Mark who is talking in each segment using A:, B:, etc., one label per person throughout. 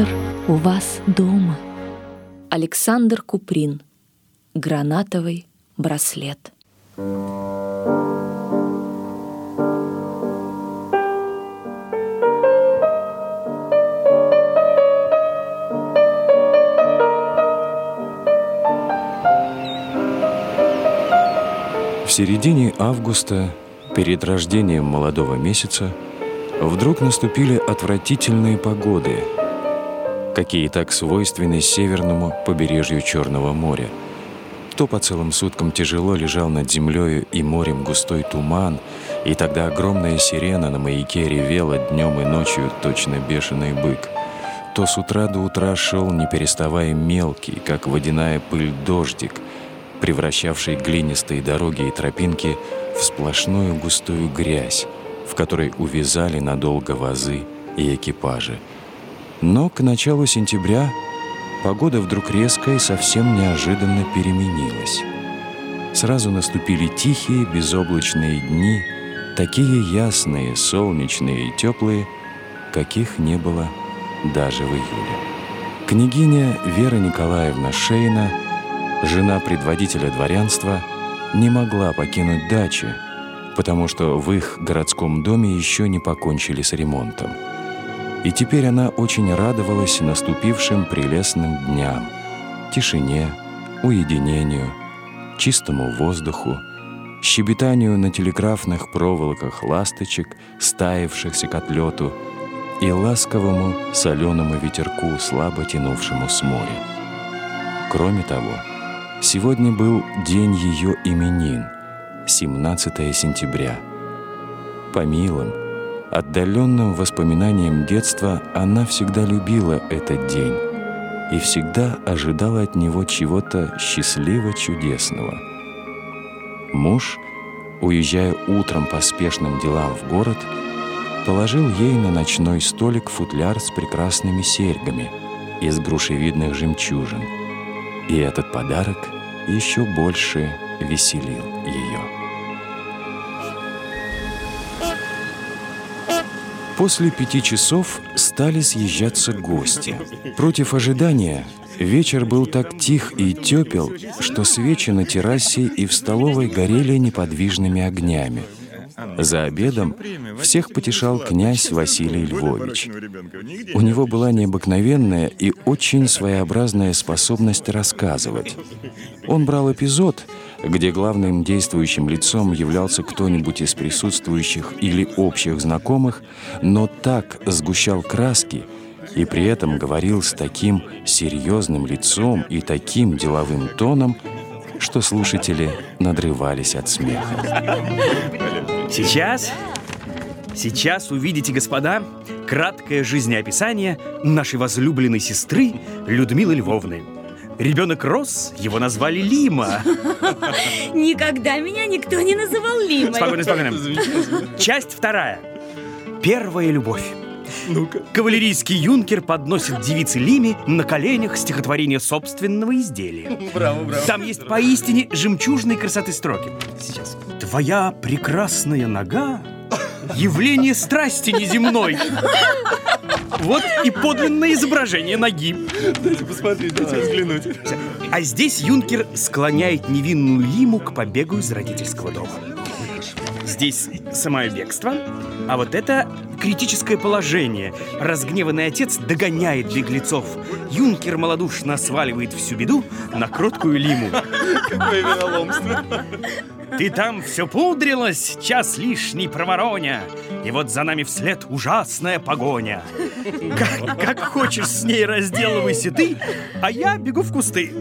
A: Завтра у вас дома.
B: Александр Куприн. Гранатовый браслет.
C: В середине августа, перед рождением молодого месяца, вдруг наступили отвратительные погоды, какие так свойственны северному побережью Черного моря. То по целым суткам тяжело лежал над землею и морем густой туман, и тогда огромная сирена на маяке ревела днем и ночью точно бешеный бык. То с утра до утра шел, не переставая мелкий, как водяная пыль, дождик — превращавший глинистые дороги и тропинки в сплошную густую грязь, в которой увязали надолго вазы и экипажи. Но к началу сентября погода вдруг резко и совсем неожиданно переменилась. Сразу наступили тихие, безоблачные дни, такие ясные, солнечные и теплые, каких не было даже в июле. Княгиня Вера Николаевна Шейна – жена предводителя дворянства, не могла покинуть дачи, потому что в их городском доме еще не покончили с ремонтом. И теперь она очень радовалась наступившим прелестным дням, тишине, уединению, чистому воздуху, щебетанию на телеграфных проволоках ласточек, стаившихся к отлету, и ласковому соленому ветерку, слабо тянувшему с моря. Кроме того, Сегодня был день ее именин, 17 сентября. По милым, отдаленным воспоминаниям детства она всегда любила этот день и всегда ожидала от него чего-то счастливо-чудесного. Муж, уезжая утром по спешным делам в город, положил ей на ночной столик футляр с прекрасными серьгами из грушевидных жемчужин — и этот подарок еще больше веселил ее. После пяти часов стали съезжаться гости. Против ожидания вечер был так тих и тепел, что свечи на террасе и в столовой горели неподвижными огнями – за обедом всех потешал князь Василий Львович. У него была необыкновенная и очень своеобразная способность рассказывать. Он брал эпизод, где главным действующим лицом являлся кто-нибудь из присутствующих или общих знакомых, но так сгущал краски и при этом говорил с таким серьезным лицом и таким деловым тоном, что слушатели надрывались от смеха.
D: Сейчас, сейчас увидите, господа, краткое жизнеописание нашей возлюбленной сестры Людмилы Львовны. Ребенок рос, его назвали Лима.
E: Никогда меня никто не называл Лимой.
D: Спокойно, спокойно. Часть вторая. Первая любовь. Ну-ка. Кавалерийский юнкер подносит девице Лиме на коленях стихотворение собственного изделия.
F: Браво, браво.
D: Там есть поистине жемчужной красоты строки. Сейчас. Твоя прекрасная нога явление страсти неземной. Вот и подлинное изображение ноги.
F: Дайте посмотреть, дайте взглянуть.
D: А здесь юнкер склоняет невинную Лиму к побегу из родительского дома. Здесь самое бегство, а вот это критическое положение. Разгневанный отец догоняет беглецов. Юнкер малодушно сваливает всю беду на кроткую Лиму.
F: Какое вероломство.
D: Ты там все пудрилась, час лишний провороня, И вот за нами вслед ужасная погоня. Как, как хочешь с ней разделывайся ты, а я бегу в кусты.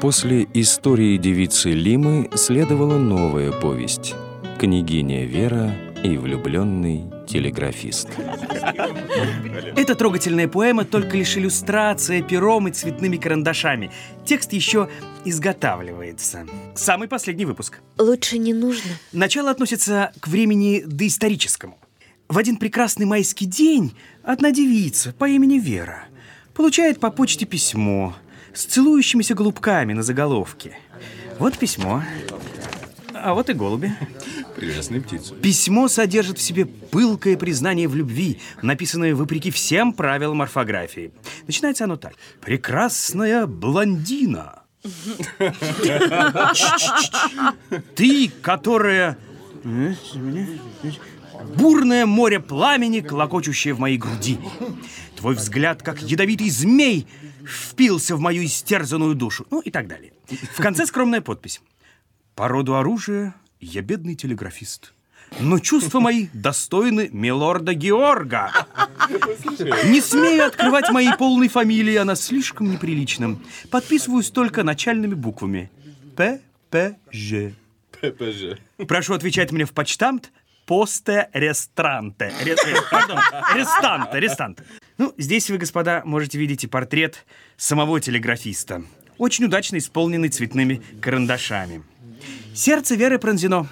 C: После истории девицы Лимы следовала новая повесть «Княгиня Вера и влюбленный телеграфист».
D: Эта трогательная поэма только лишь иллюстрация пером и цветными карандашами. Текст еще изготавливается. Самый последний выпуск.
E: Лучше не нужно.
D: Начало относится к времени доисторическому. В один прекрасный майский день одна девица по имени Вера получает по почте письмо с целующимися голубками на заголовке. Вот письмо. А вот и голуби.
F: Прелестные птицы.
D: Письмо содержит в себе пылкое признание в любви, написанное вопреки всем правилам орфографии. Начинается оно так. «Прекрасная блондина». Ты, которая... Бурное море пламени, клокочущее в моей груди. Твой взгляд, как ядовитый змей, впился в мою истерзанную душу. Ну и так далее. В конце скромная подпись. По роду оружия я бедный телеграфист. Но чувства мои достойны милорда Георга. Не смею открывать моей полной фамилии, она слишком неприлична. Подписываюсь только начальными буквами. П, П, Ж.
F: ППЖ.
D: Прошу отвечать мне в почтамт посте рестранте. Ре- э, пардон, рестанте, рестанте. Ну, здесь вы, господа, можете видеть и портрет самого телеграфиста. Очень удачно исполненный цветными карандашами. Сердце Веры пронзено.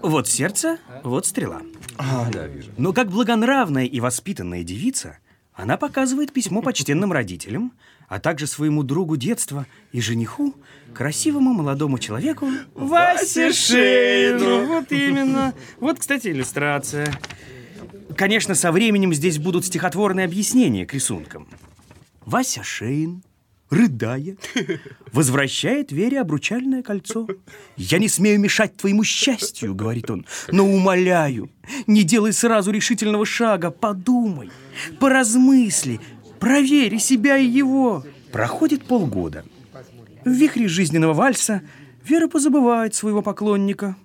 D: Вот сердце, вот стрела.
F: А, да, вижу.
D: Но как благонравная и воспитанная девица, она показывает письмо почтенным родителям, а также своему другу детства и жениху, красивому молодому человеку Васе Шейну. Вот именно. Вот, кстати, иллюстрация. Конечно, со временем здесь будут стихотворные объяснения к рисункам. Вася Шейн, рыдая, возвращает Вере обручальное кольцо. «Я не смею мешать твоему счастью», — говорит он, «но умоляю, не делай сразу решительного шага, подумай, поразмысли, проверь и себя и его». Проходит полгода. В вихре жизненного вальса Вера позабывает своего поклонника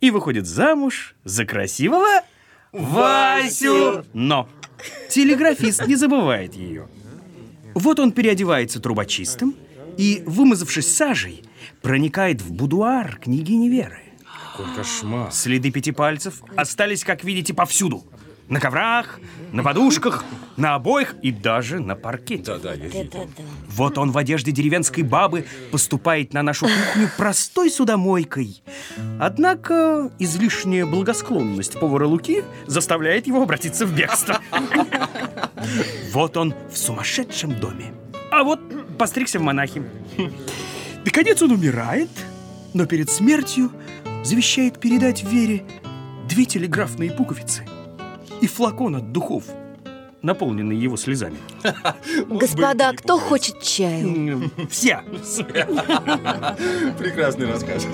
D: и выходит замуж за красивого Васю. Но телеграфист не забывает ее. Вот он переодевается трубочистым и, вымазавшись сажей, проникает в будуар княгини Веры.
F: Какой кошмар.
D: Следы пяти пальцев остались, как видите, повсюду. На коврах, на подушках, на обоих и даже на паркете.
F: Да-да, я видел.
D: Вот он в одежде деревенской бабы поступает на нашу кухню простой судомойкой. Однако излишняя благосклонность повара Луки заставляет его обратиться в бегство. Вот он в сумасшедшем доме. А вот постригся в монахи. Наконец он умирает, но перед смертью завещает передать Вере две телеграфные пуговицы и флакон от духов, наполненный его слезами.
A: Господа, кто хочет чаю?
D: Все.
F: Прекрасный рассказ.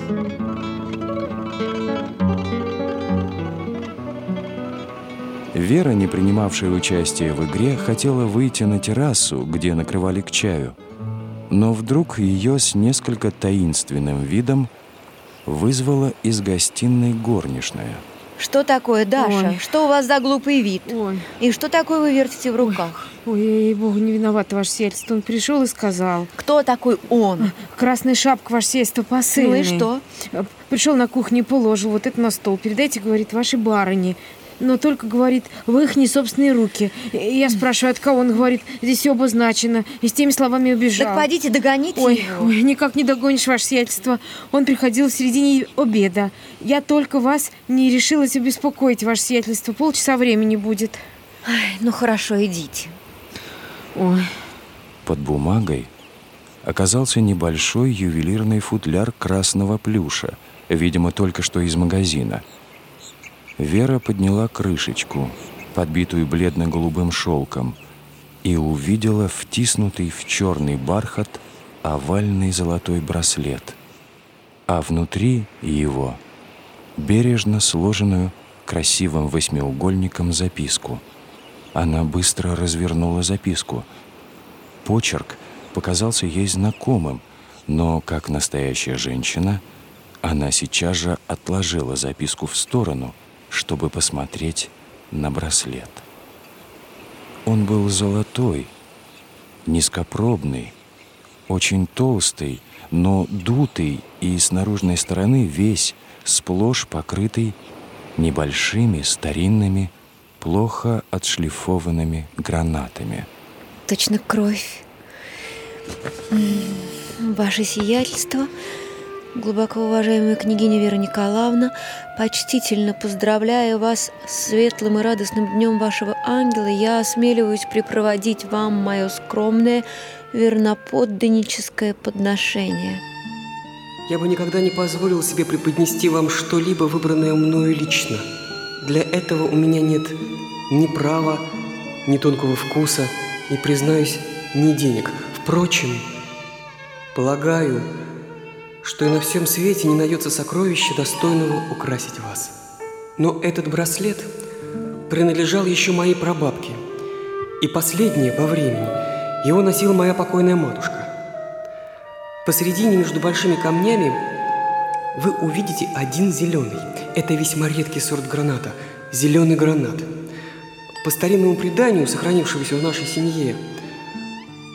C: Вера, не принимавшая участие в игре, хотела выйти на террасу, где накрывали к чаю. Но вдруг ее с несколько таинственным видом вызвала из гостиной горничная.
A: Что такое, Даша?
G: Ой.
A: Что у вас за глупый вид?
G: Ой,
A: И что такое вы вертите в руках?
G: ой, ей-богу, не виноват ваше сельство. Он пришел и сказал.
A: Кто такой он?
G: Красная шапка, ваше сельство,
A: Ну
G: посыльный.
A: и что?
G: Пришел на кухню и положил вот это на стол. Передайте, говорит, вашей барыне. Но только, говорит, в их не собственные руки. И Я спрашиваю, от кого? Он говорит, здесь все обозначено. И с теми словами убежал.
A: Так пойдите, догоните
G: Ой,
A: его.
G: ой, никак не догонишь, ваше сиятельство. Он приходил в середине обеда. Я только вас не решилась обеспокоить, ваше сиятельство. Полчаса времени будет.
A: Ай, ну хорошо, идите.
G: Ой,
C: Под бумагой оказался небольшой ювелирный футляр красного плюша, видимо, только что из магазина. Вера подняла крышечку, подбитую бледно-голубым шелком, и увидела втиснутый в черный бархат овальный золотой браслет, а внутри его бережно сложенную красивым восьмиугольником записку. Она быстро развернула записку. Почерк показался ей знакомым, но, как настоящая женщина, она сейчас же отложила записку в сторону, чтобы посмотреть на браслет. Он был золотой, низкопробный, очень толстый, но дутый и с наружной стороны весь сплошь покрытый небольшими старинными, плохо отшлифованными гранатами.
A: Точно кровь. Ваше сиятельство, глубоко уважаемая княгиня Вера Николаевна, почтительно поздравляя вас с светлым и радостным днем вашего ангела, я осмеливаюсь припроводить вам мое скромное верноподданническое подношение.
H: Я бы никогда не позволил себе преподнести вам что-либо, выбранное мною лично. Для этого у меня нет ни права, ни тонкого вкуса, и, признаюсь, ни денег. Впрочем, полагаю, что и на всем свете не найдется сокровища, достойного украсить вас. Но этот браслет принадлежал еще моей прабабке, и последнее по времени его носила моя покойная матушка. Посередине между большими камнями вы увидите один зеленый. Это весьма редкий сорт граната – зеленый гранат. По старинному преданию, сохранившемуся в нашей семье,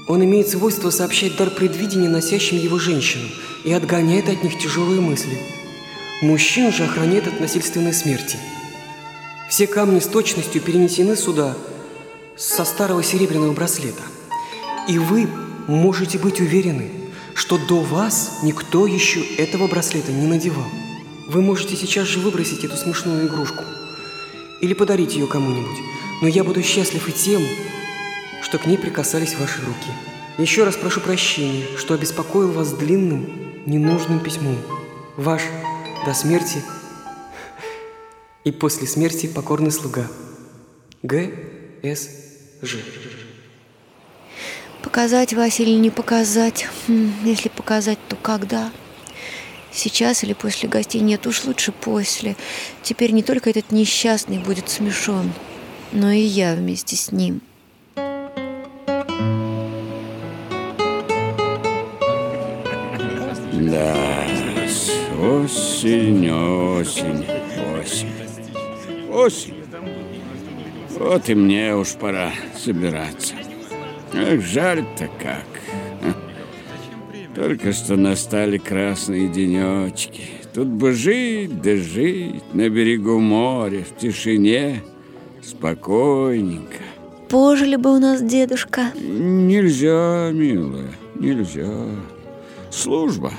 H: он имеет свойство сообщать дар предвидения носящим его женщинам и отгоняет от них тяжелые мысли. Мужчин же охраняет от насильственной смерти. Все камни с точностью перенесены сюда со старого серебряного браслета. И вы можете быть уверены, что до вас никто еще этого браслета не надевал. Вы можете сейчас же выбросить эту смешную игрушку или подарить ее кому-нибудь, но я буду счастлив и тем, что к ней прикасались ваши руки. Еще раз прошу прощения, что обеспокоил вас длинным, ненужным письмом. Ваш до смерти и после смерти покорный слуга. Г. С. Ж.
A: Показать, Вася, или не показать? Хм, Если показать, то когда? Сейчас или после гостей? Нет, уж лучше после. Теперь не только этот несчастный будет смешон, но и я вместе с ним.
I: Да, осень, осень, осень. Осень. Вот и мне уж пора собираться. Эх, жаль-то как. Только что настали красные денечки. Тут бы жить да жить на берегу моря, в тишине, спокойненько.
A: Пожили бы у нас дедушка.
I: Нельзя, милая, нельзя. Служба.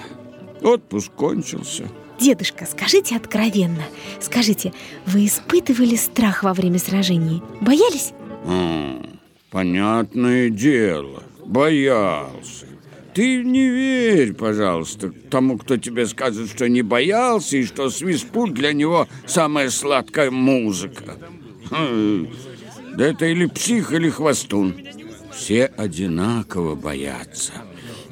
I: Отпуск кончился.
J: Дедушка, скажите откровенно. Скажите, вы испытывали страх во время сражений? Боялись?
I: М, Понятное дело, боялся. Ты не верь, пожалуйста, тому, кто тебе скажет, что не боялся, и что свистпут для него самая сладкая музыка. Хм, Да это или псих, или хвостун. Все одинаково боятся.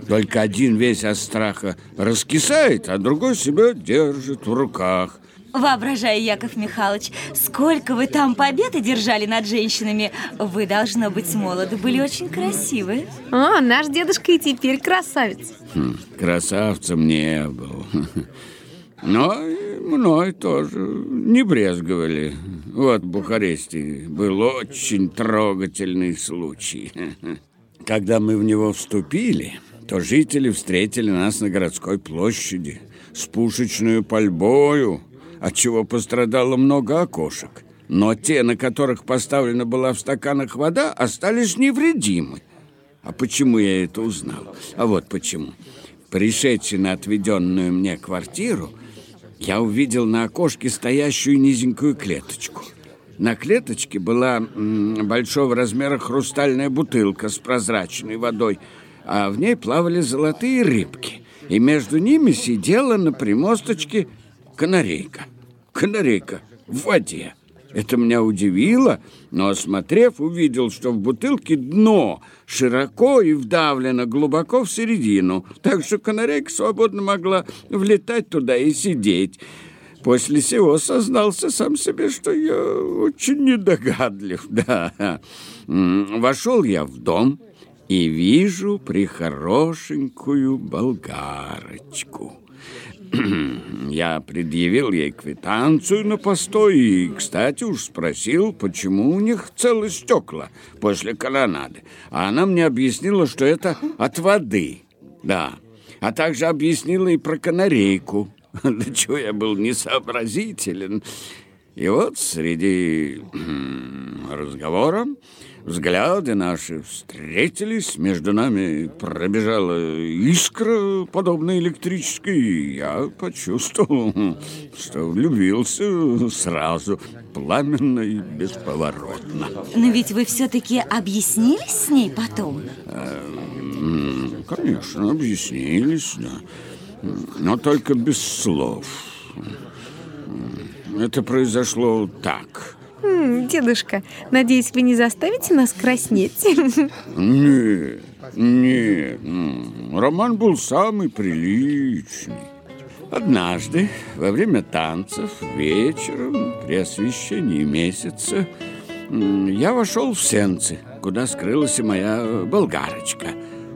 I: Только один весь от страха раскисает, а другой себя держит в руках.
E: Воображаю, Яков Михайлович, сколько вы там побед одержали над женщинами. Вы, должно быть, молоды, были очень красивы.
J: О, наш дедушка и теперь красавец.
I: Хм, Красавцем не был. Но и мной тоже не брезговали. Вот в Бухаресте был очень трогательный случай. Когда мы в него вступили, то жители встретили нас на городской площади с пушечную пальбою, от чего пострадало много окошек. Но те, на которых поставлена была в стаканах вода, остались невредимы. А почему я это узнал? А вот почему. Пришедший на отведенную мне квартиру, я увидел на окошке стоящую низенькую клеточку. На клеточке была м, большого размера хрустальная бутылка с прозрачной водой, а в ней плавали золотые рыбки. И между ними сидела на примосточке канарейка. Канарейка в воде. Это меня удивило, но, осмотрев, увидел, что в бутылке дно широко и вдавлено глубоко в середину, так что канарейка свободно могла влетать туда и сидеть. После сего сознался сам себе, что я очень недогадлив, да. Вошел я в дом и вижу прихорошенькую болгарочку. Я предъявил ей квитанцию на постой и, кстати, уж спросил, почему у них целые стекла после колоннады. А она мне объяснила, что это от воды. Да. А также объяснила и про канарейку. Да чего я был несообразителен. И вот среди разговора взгляды наши встретились, между нами пробежала искра, подобная электрической, и я почувствовал, что влюбился сразу, пламенно и бесповоротно.
E: Но ведь вы все-таки объяснились с ней потом?
I: М, Конечно, объяснились, да. но только без слов. Это произошло так.
J: М, Дедушка, надеюсь, вы не заставите нас краснеть?
I: Нет, нет, роман был самый приличный. Однажды, во время танцев, вечером, при освещении месяца, я вошел в сенцы, куда скрылась и моя болгарочка.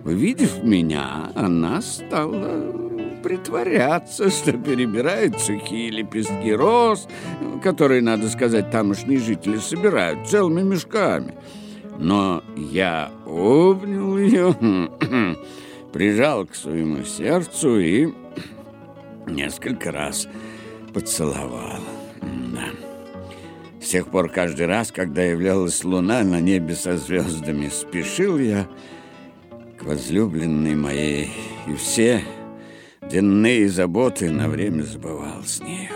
I: Увидев меня, она стала притворяться, что перебирает сухие лепестки роз, которые, надо сказать, тамошние жители собирают целыми мешками. Но я обнял ее, прижал к своему сердцу и несколько раз поцеловал. Да. С тех пор каждый раз, когда являлась луна на небе со звездами, спешил я к возлюбленной моей, и все денные заботы на время забывал с нею.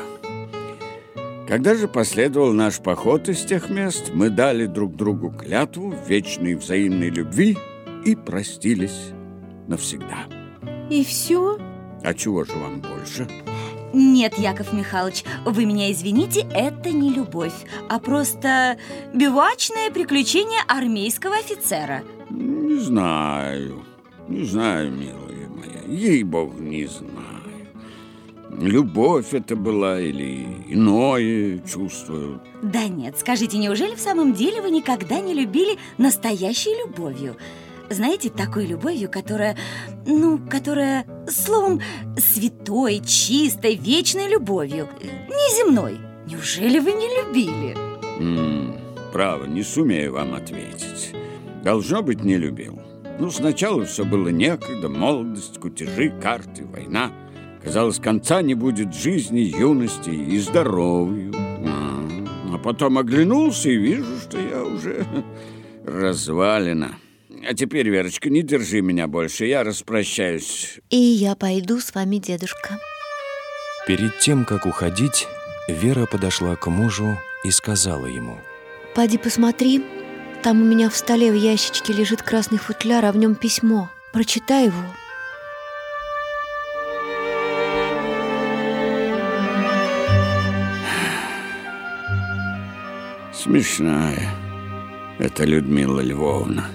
I: Когда же последовал наш поход из тех мест, мы дали друг другу клятву вечной взаимной любви и простились навсегда.
J: И все?
I: А чего же вам больше?
E: Нет, Яков Михайлович, вы меня извините, это не любовь, а просто бивачное приключение армейского офицера.
I: Не знаю, не знаю, моя, ей-богу, не знаю. Любовь это была или иное чувство.
E: Да нет, скажите, неужели в самом деле вы никогда не любили настоящей любовью? Знаете, такой любовью, которая, ну, которая, словом, святой, чистой, вечной любовью, неземной. Неужели вы не любили?
I: М, право, не сумею вам ответить. Должно быть, не любил. Ну, сначала все было некогда, молодость, кутежи, карты, война. Казалось, конца не будет жизни, юности и здоровью. А, а потом оглянулся и вижу, что я уже развалина. А теперь, Верочка, не держи меня больше, я распрощаюсь.
A: И я пойду с вами, дедушка.
C: Перед тем, как уходить, Вера подошла к мужу и сказала ему.
A: Пойди посмотри, там у меня в столе в ящичке лежит красный футляр, а в нем письмо. Прочитай его.
I: Смешная это Людмила Львовна.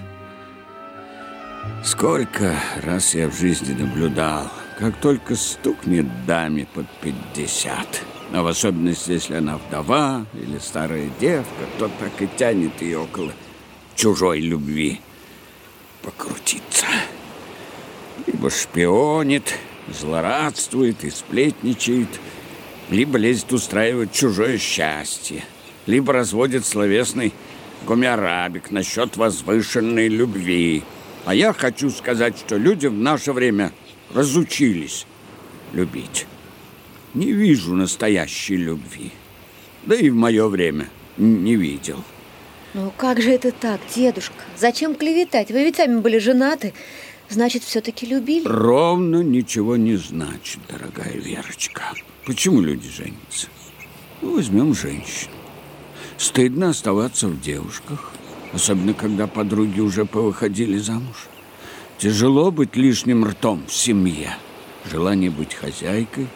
I: Сколько раз я в жизни наблюдал, как только стукнет даме под пятьдесят, а в особенности, если она вдова или старая девка, то так и тянет ее около чужой любви покрутиться. Либо шпионит, злорадствует и сплетничает, либо лезет устраивать чужое счастье, либо разводит словесный гумярабик насчет возвышенной любви. А я хочу сказать, что люди в наше время разучились любить. Не вижу настоящей любви. Да и в мое время не видел.
A: Ну как же это так, дедушка? Зачем клеветать? Вы ведь сами были женаты. Значит, все-таки любили?
I: Ровно ничего не значит, дорогая Верочка. Почему люди женятся? Ну, возьмем женщину. Стыдно оставаться в девушках, особенно когда подруги уже повыходили замуж. Тяжело быть лишним ртом в семье. Желание быть хозяйкой,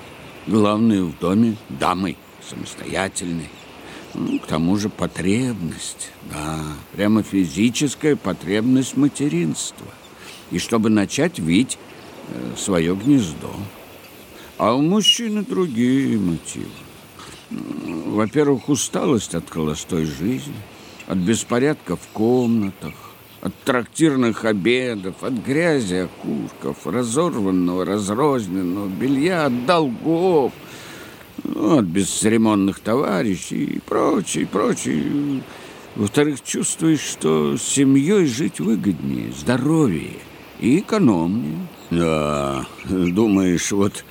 I: главное в доме дамой, самостоятельной. Ну, к тому же потребность, да, прямо физическая потребность материнства. И чтобы начать вить э, свое гнездо. А у мужчины другие мотивы. Во-первых, усталость от холостой жизни, от беспорядка в комнатах, от трактирных обедов, от грязи, окурков, разорванного, разрозненного белья, от долгов, ну, от бесцеремонных товарищей и прочее, прочее. Во-вторых, чувствуешь, что с семьей жить выгоднее, здоровее и экономнее. Да, думаешь, вот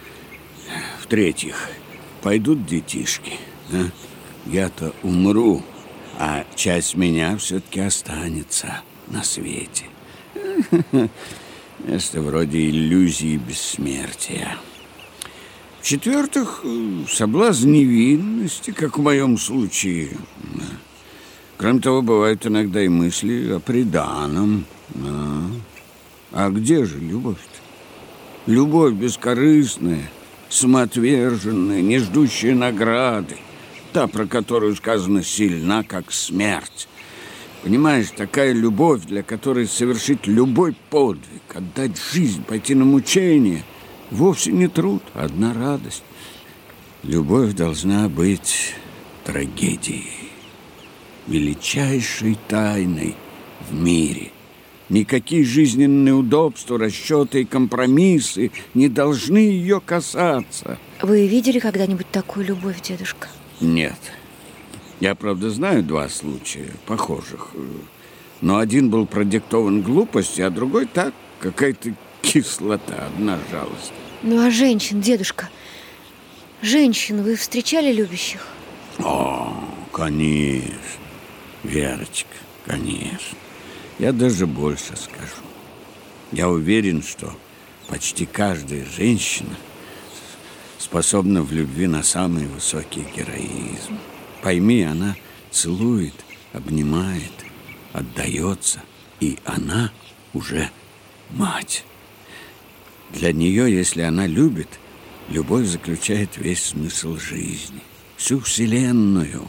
I: в-третьих, пойдут детишки, да? Я-то умру, а часть меня все-таки останется на свете. Это вроде иллюзии бессмертия. В-четвертых, соблазн невинности, как в моем случае. Кроме того, бывают иногда и мысли о преданном. А где же любовь-то? Любовь бескорыстная, самоотверженная, не ждущая награды. Та, про которую сказано «сильна, как смерть». Понимаешь, такая любовь, для которой совершить любой подвиг, отдать жизнь, пойти на мучение, вовсе не труд, одна радость. Любовь должна быть трагедией, величайшей тайной в мире. Никакие жизненные удобства, расчеты и компромиссы не должны ее касаться.
A: Вы видели когда-нибудь такую любовь, дедушка?
I: Нет. Я, правда, знаю два случая похожих. Но один был продиктован глупостью, а другой так, какая-то кислота, одна жалость.
A: Ну а женщин, дедушка? Женщин вы встречали любящих?
I: О, конечно. Верочка, конечно. Я даже больше скажу. Я уверен, что почти каждая женщина способна в любви на самый высокий героизм. Пойми, она целует, обнимает, отдается, и она уже мать. Для нее, если она любит, любовь заключает весь смысл жизни, всю Вселенную.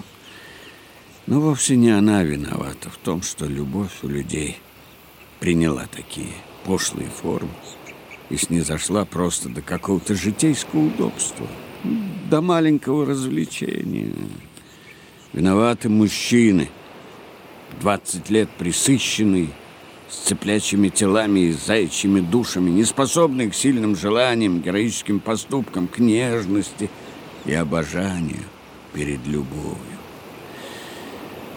I: Но вовсе не она виновата в том, что любовь у людей приняла такие пошлые формы и снизошла просто до какого-то житейского удобства, до маленького развлечения. Виноваты мужчины, 20 лет присыщенные, с цеплячими телами и заячьими душами, не способные к сильным желаниям, героическим поступкам, к нежности и обожанию перед любовью.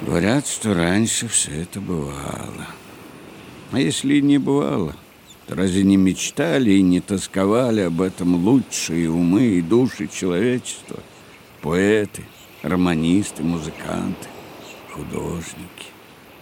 I: Говорят, что раньше все это бывало. А если и не бывало, то разве не мечтали и не тосковали об этом лучшие умы и души человечества? Поэты, романисты, музыканты, художники.